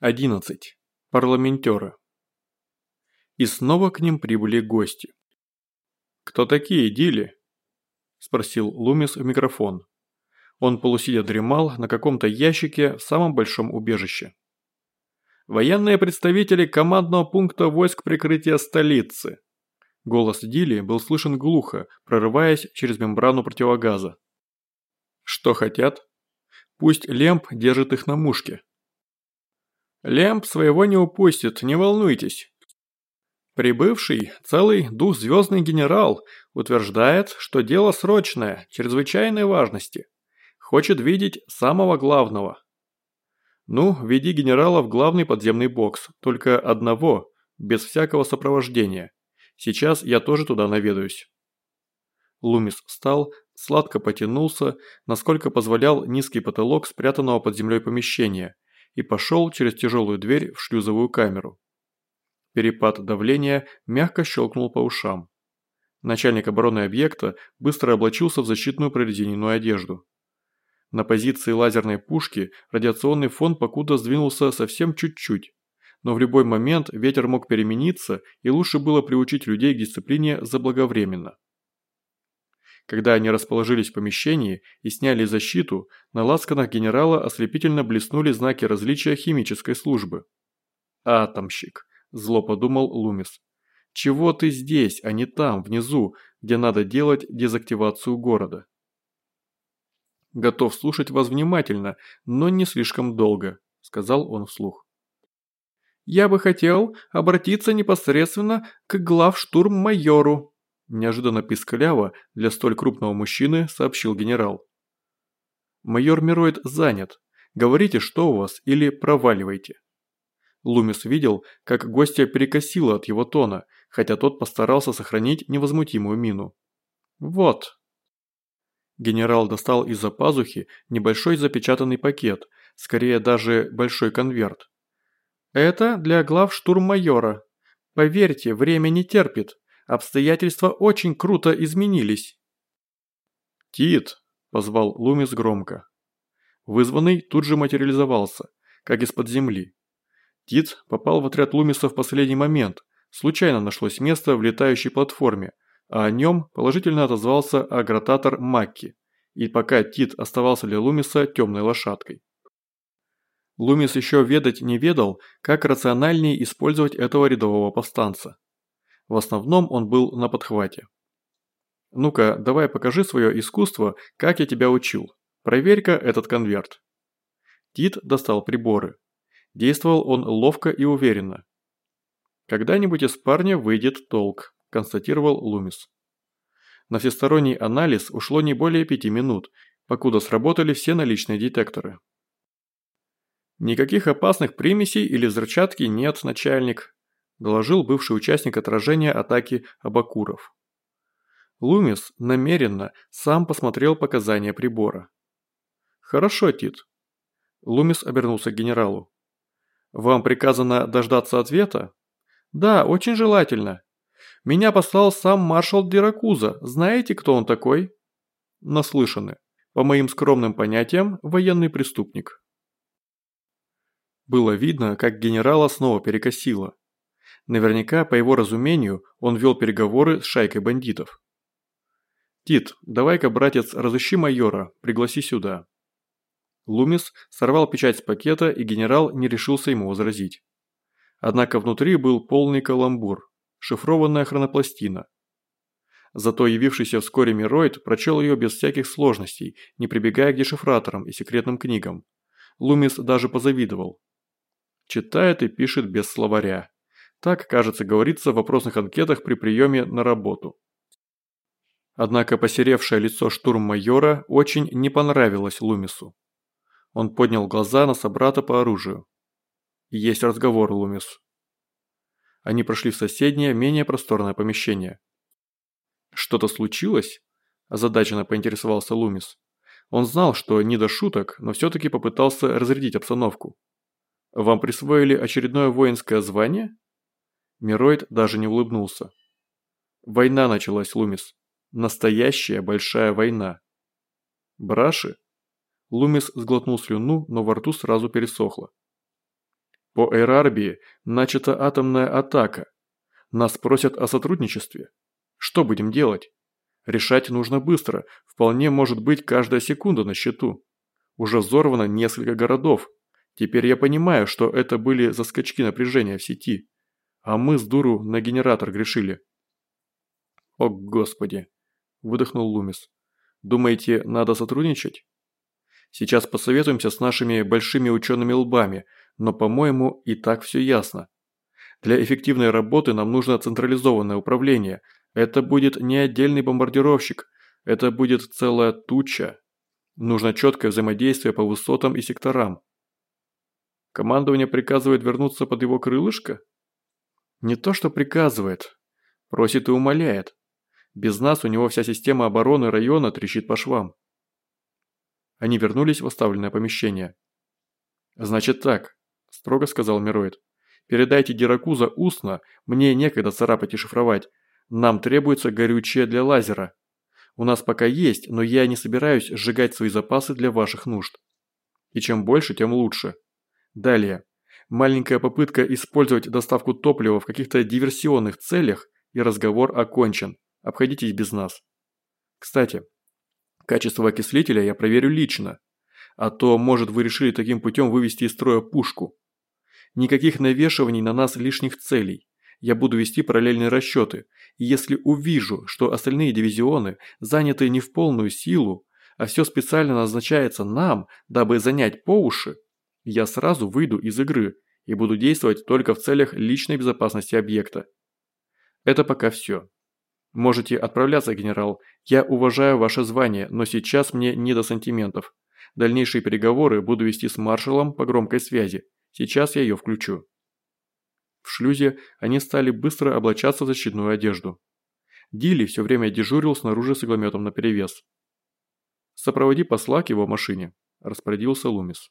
11. Парламентеры. И снова к ним прибыли гости. «Кто такие, Дили?» – спросил Лумис в микрофон. Он полусидя дремал на каком-то ящике в самом большом убежище. «Военные представители командного пункта войск прикрытия столицы». Голос Дили был слышен глухо, прорываясь через мембрану противогаза. «Что хотят?» «Пусть Лемп держит их на мушке», Лемп своего не упустит, не волнуйтесь. Прибывший, целый двухзвездный генерал, утверждает, что дело срочное, чрезвычайной важности. Хочет видеть самого главного. Ну, веди генерала в главный подземный бокс, только одного, без всякого сопровождения. Сейчас я тоже туда наведаюсь. Лумис встал, сладко потянулся, насколько позволял низкий потолок спрятанного под землей помещения – и пошел через тяжелую дверь в шлюзовую камеру. Перепад давления мягко щелкнул по ушам. Начальник обороны объекта быстро облачился в защитную прорезиненную одежду. На позиции лазерной пушки радиационный фон покуда сдвинулся совсем чуть-чуть, но в любой момент ветер мог перемениться и лучше было приучить людей к дисциплине заблаговременно. Когда они расположились в помещении и сняли защиту, на ласканах генерала ослепительно блеснули знаки различия химической службы. «Атомщик», – зло подумал Лумис. «Чего ты здесь, а не там, внизу, где надо делать дезактивацию города?» «Готов слушать вас внимательно, но не слишком долго», – сказал он вслух. «Я бы хотел обратиться непосредственно к главштурм-майору», Неожиданно пискляво для столь крупного мужчины сообщил генерал. «Майор Мироид занят. Говорите, что у вас, или проваливайте». Лумис видел, как гостя перекосило от его тона, хотя тот постарался сохранить невозмутимую мину. «Вот». Генерал достал из-за пазухи небольшой запечатанный пакет, скорее даже большой конверт. «Это для глав штурм-майора. Поверьте, время не терпит. Обстоятельства очень круто изменились. «Тит!» – позвал Лумис громко. Вызванный тут же материализовался, как из-под земли. Тит попал в отряд Лумиса в последний момент, случайно нашлось место в летающей платформе, а о нем положительно отозвался агротатор Макки, и пока Тит оставался для Лумиса темной лошадкой. Лумис еще ведать не ведал, как рациональнее использовать этого рядового повстанца. В основном он был на подхвате. «Ну-ка, давай покажи свое искусство, как я тебя учил. Проверь-ка этот конверт». Тит достал приборы. Действовал он ловко и уверенно. «Когда-нибудь из парня выйдет толк», – констатировал Лумис. На всесторонний анализ ушло не более пяти минут, покуда сработали все наличные детекторы. «Никаких опасных примесей или взрывчатки нет, начальник», доложил бывший участник отражения атаки Абакуров. Лумис намеренно сам посмотрел показания прибора. «Хорошо, Тит». Лумис обернулся к генералу. «Вам приказано дождаться ответа?» «Да, очень желательно. Меня послал сам маршал Диракуза. Знаете, кто он такой?» «Наслышаны. По моим скромным понятиям, военный преступник». Было видно, как генерала снова перекосило. Наверняка, по его разумению, он вел переговоры с шайкой бандитов. «Тит, давай-ка, братец, разыщи майора, пригласи сюда». Лумис сорвал печать с пакета, и генерал не решился ему возразить. Однако внутри был полный каламбур, шифрованная хронопластина. Зато явившийся вскоре Мироид прочел ее без всяких сложностей, не прибегая к дешифраторам и секретным книгам. Лумис даже позавидовал. Читает и пишет без словаря. Так, кажется, говорится в вопросных анкетах при приеме на работу. Однако посеревшее лицо штурм-майора очень не понравилось Лумису. Он поднял глаза на собрата по оружию. «Есть разговор, Лумис». Они прошли в соседнее, менее просторное помещение. «Что-то случилось?» – озадаченно поинтересовался Лумис. Он знал, что не до шуток, но все-таки попытался разрядить обстановку. «Вам присвоили очередное воинское звание?» Мироид даже не улыбнулся. Война началась, Лумис. Настоящая большая война. Браши? Лумис сглотнул слюну, но во рту сразу пересохло. По Эрарбии начата атомная атака. Нас просят о сотрудничестве. Что будем делать? Решать нужно быстро, вполне может быть каждая секунда на счету. Уже взорвано несколько городов. Теперь я понимаю, что это были заскочки напряжения в сети. А мы с дуру на генератор грешили. О господи, выдохнул Лумис. Думаете, надо сотрудничать? Сейчас посоветуемся с нашими большими учеными лбами, но, по-моему, и так все ясно. Для эффективной работы нам нужно централизованное управление. Это будет не отдельный бомбардировщик, это будет целая туча. Нужно четкое взаимодействие по высотам и секторам. Командование приказывает вернуться под его крылышко? Не то, что приказывает. Просит и умоляет. Без нас у него вся система обороны района трещит по швам. Они вернулись в оставленное помещение. «Значит так», – строго сказал Мироид. «Передайте Диракуза устно, мне некогда царапать и шифровать. Нам требуется горючее для лазера. У нас пока есть, но я не собираюсь сжигать свои запасы для ваших нужд. И чем больше, тем лучше. Далее. Маленькая попытка использовать доставку топлива в каких-то диверсионных целях, и разговор окончен. Обходитесь без нас. Кстати, Качество окислителя я проверю лично. А то, может, вы решили таким путем вывести из строя пушку. Никаких навешиваний на нас лишних целей. Я буду вести параллельные расчеты. И если увижу, что остальные дивизионы заняты не в полную силу, а все специально назначается нам, дабы занять по уши, я сразу выйду из игры и буду действовать только в целях личной безопасности объекта. Это пока все. «Можете отправляться, генерал. Я уважаю ваше звание, но сейчас мне не до сантиментов. Дальнейшие переговоры буду вести с маршалом по громкой связи. Сейчас я ее включу». В шлюзе они стали быстро облачаться в защитную одежду. Дилли все время дежурил снаружи с иглометом наперевес. «Сопроводи посла к его машине», – распорядился Лумис.